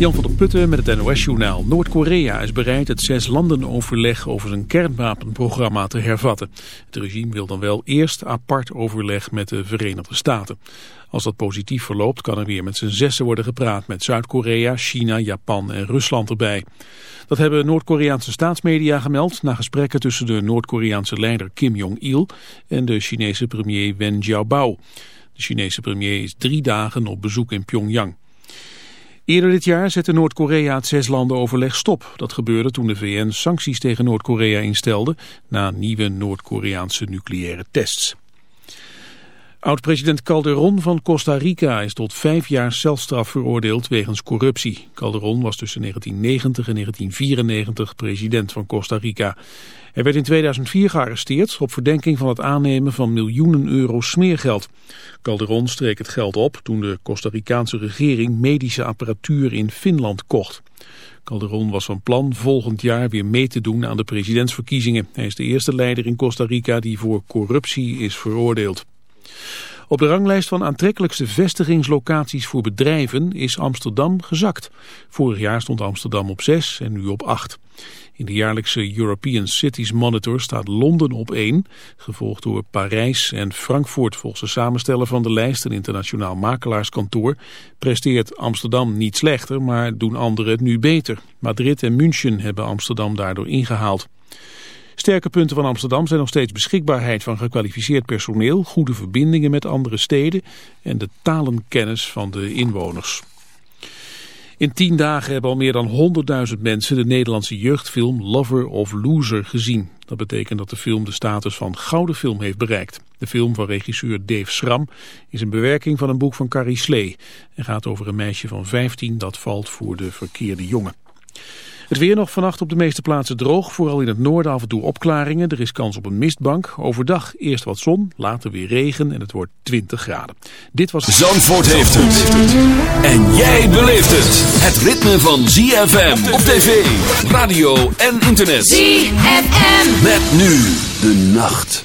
Jan van der Putten met het NOS-journaal. Noord-Korea is bereid het zes landenoverleg over zijn kernwapenprogramma te hervatten. Het regime wil dan wel eerst apart overleg met de Verenigde Staten. Als dat positief verloopt kan er weer met z'n zessen worden gepraat met Zuid-Korea, China, Japan en Rusland erbij. Dat hebben Noord-Koreaanse staatsmedia gemeld na gesprekken tussen de Noord-Koreaanse leider Kim Jong-il en de Chinese premier Wen Jiabao. De Chinese premier is drie dagen op bezoek in Pyongyang. Eerder dit jaar zette Noord-Korea het zeslandenoverleg stop. Dat gebeurde toen de VN sancties tegen Noord-Korea instelde na nieuwe Noord-Koreaanse nucleaire tests. Oud-president Calderon van Costa Rica is tot vijf jaar celstraf veroordeeld wegens corruptie. Calderon was tussen 1990 en 1994 president van Costa Rica. Hij werd in 2004 gearresteerd op verdenking van het aannemen van miljoenen euro smeergeld. Calderon streek het geld op toen de Costa Ricaanse regering medische apparatuur in Finland kocht. Calderon was van plan volgend jaar weer mee te doen aan de presidentsverkiezingen. Hij is de eerste leider in Costa Rica die voor corruptie is veroordeeld. Op de ranglijst van aantrekkelijkste vestigingslocaties voor bedrijven is Amsterdam gezakt. Vorig jaar stond Amsterdam op 6 en nu op 8. In de jaarlijkse European Cities Monitor staat Londen op 1, gevolgd door Parijs en Frankfurt. Volgens de samensteller van de lijst, een internationaal makelaarskantoor, presteert Amsterdam niet slechter, maar doen anderen het nu beter. Madrid en München hebben Amsterdam daardoor ingehaald. Sterke punten van Amsterdam zijn nog steeds beschikbaarheid van gekwalificeerd personeel, goede verbindingen met andere steden en de talenkennis van de inwoners. In tien dagen hebben al meer dan 100.000 mensen de Nederlandse jeugdfilm Lover of Loser gezien. Dat betekent dat de film de status van gouden film heeft bereikt. De film van regisseur Dave Schram is een bewerking van een boek van Carrie Slee en gaat over een meisje van 15 dat valt voor de verkeerde jongen. Het weer nog vannacht op de meeste plaatsen droog. Vooral in het noorden af en toe opklaringen. Er is kans op een mistbank. Overdag eerst wat zon, later weer regen en het wordt 20 graden. Dit was... Zandvoort heeft het. En jij beleeft het. Het ritme van ZFM op tv, radio en internet. ZFM. Met nu de nacht.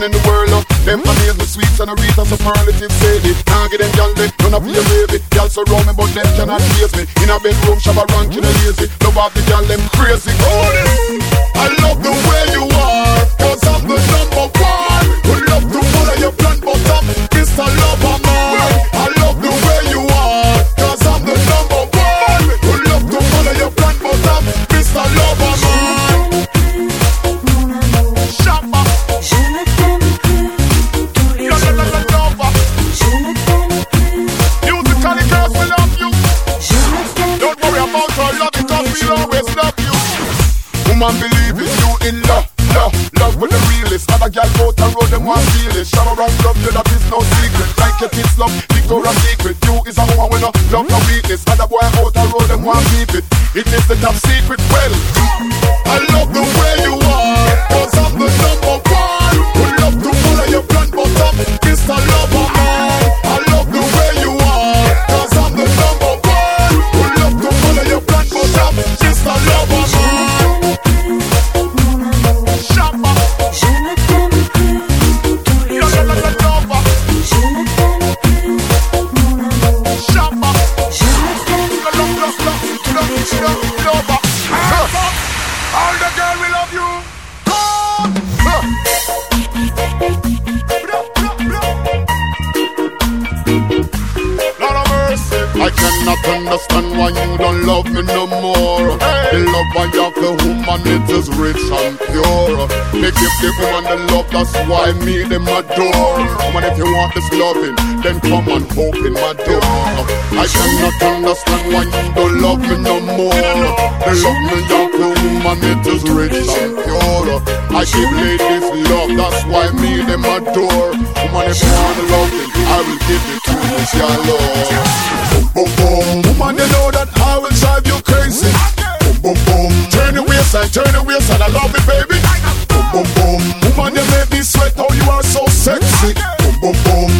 Woman in the world, uh, them amaze me sweet and a Rita superlative sadie. Can't get them gal they none of your baby. Gal surround me, but them cannot face me. In a bedroom, shabba ranking and lazy. Love off the gal them crazy. Oh, Woman, believe it, you in love, love, love with the realest. Other gal out the road, them want feel it. Shallow rock love, you that is no secret. Like your kids love, Victoria's Secret. You is a woman with no love, no weakness. Other boy out the road, them want keep it. It is the top secret. Cannot understand why you don't love me no more. The love I have the woman, it is rich and pure. They give the woman the love, that's why me them adore. Woman, if you want this loving, then come and open my door. I cannot understand why you don't love me no more. The love me have the woman, it is rich and pure. I give ladies love, that's why me them adore. Woman, if you want the loving, I will give it to you, your love. Boom, boom. Woman, you know that I will drive you crazy. Boom, boom, boom. Turn the waistline, turn the waistline. I love it, baby. Boom, boom, boom. Woman, you make me sweat. Oh, you are so sexy. Boom, boom, boom.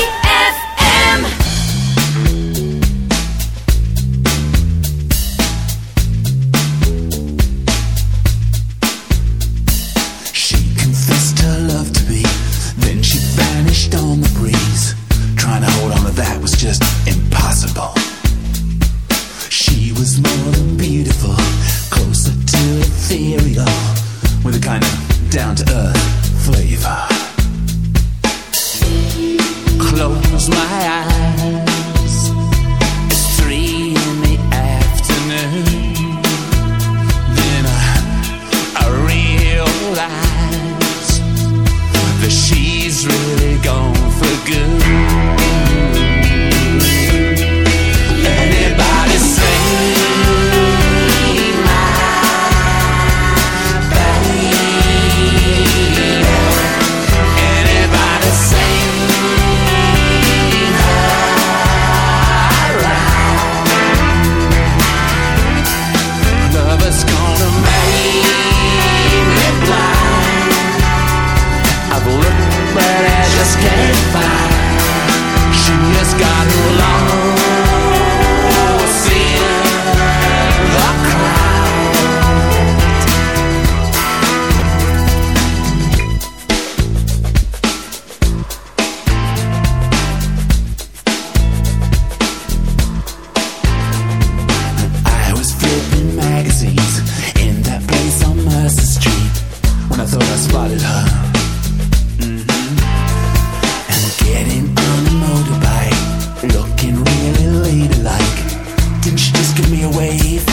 wave.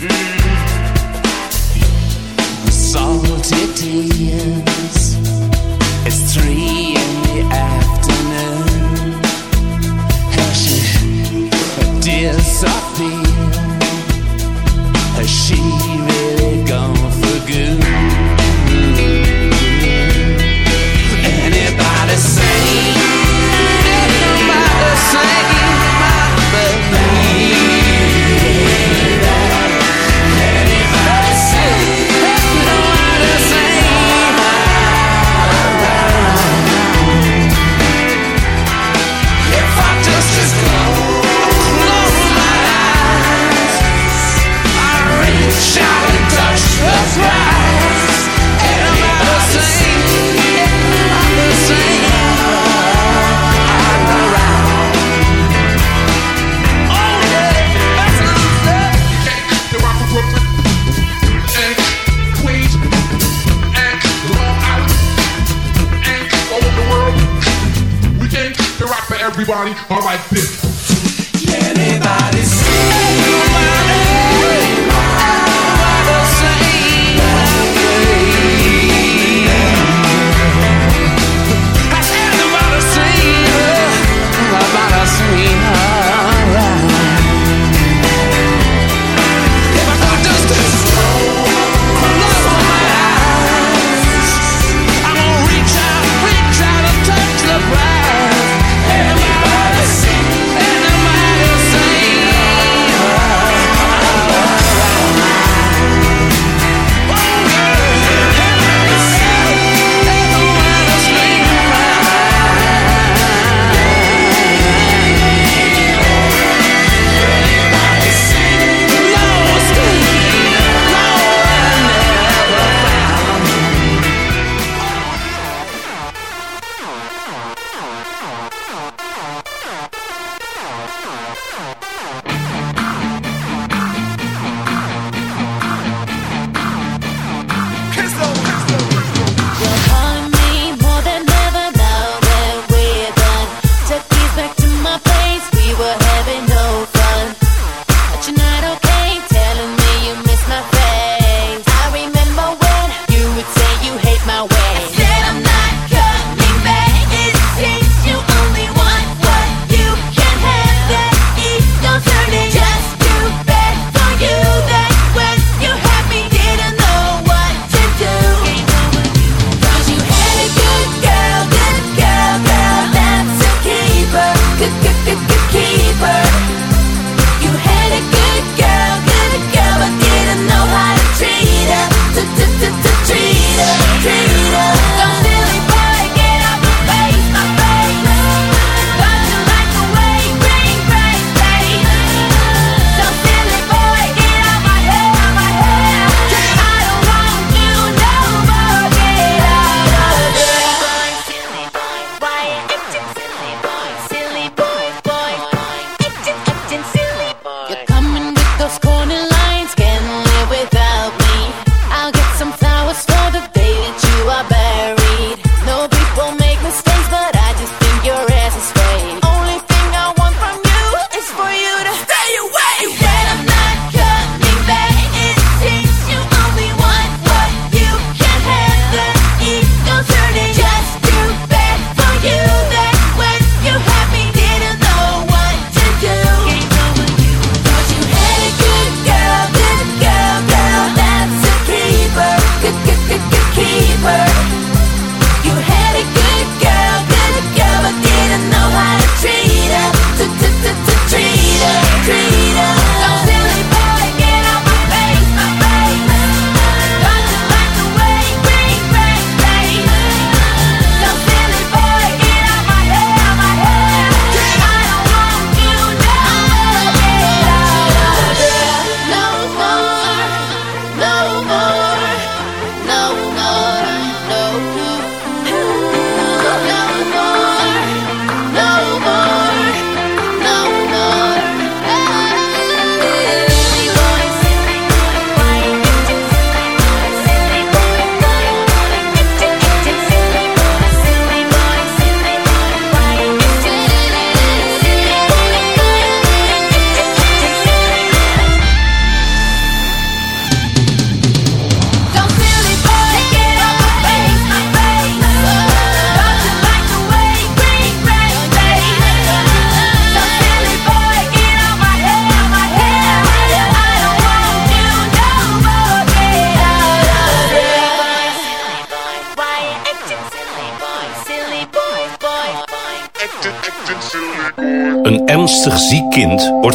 Mm. Salty tears. It's true. body, alright, bitch.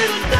Little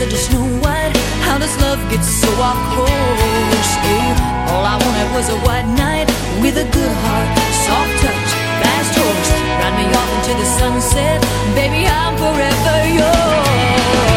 said to Snow White, how does love get so all I wanted was a white with a good heart, soft touch, fast horse. Ride me off into the sunset, baby, I'm forever yours.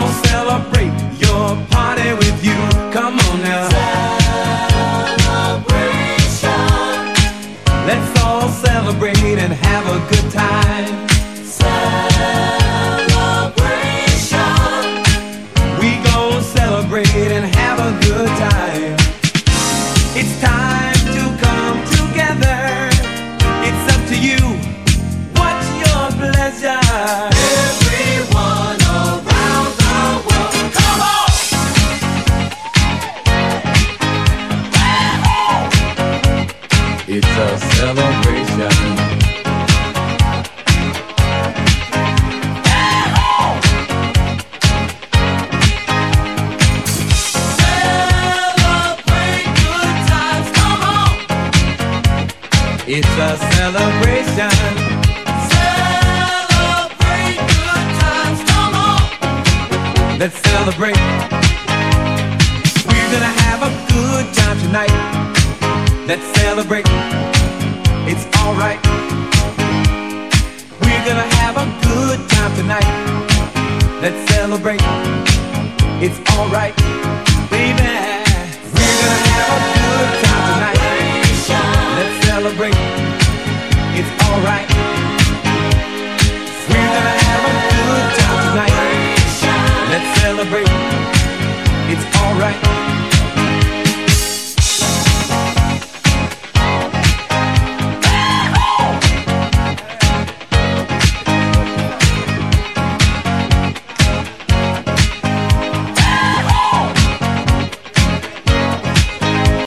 Let's celebrate your party with you. Come on now. Let's let's all celebrate and have a good time.